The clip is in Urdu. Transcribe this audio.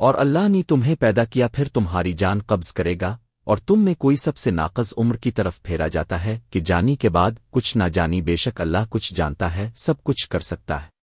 اور اللہ نے تمہیں پیدا کیا، پھر تمہاری جان قبض کرے گا، اور تم میں کوئی سب سے ناقص عمر کی طرف پھیرا جاتا ہے کہ جانی کے بعد کچھ نہ جانی بے شک اللہ کچھ جانتا ہے، سب کچھ کر سکتا ہے۔